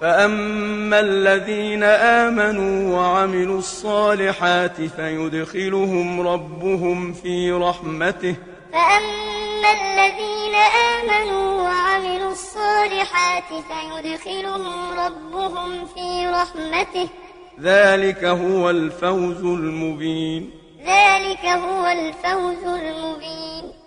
فأما الذين آمنوا وعملوا الصالحات فيدخلهم ربهم في رحمته. فأما الذين آمنوا وعملوا الصالحات فيدخلهم ربهم في رحمته. ذلك هو الفوز المبين. ذلك هو الفوز المبين.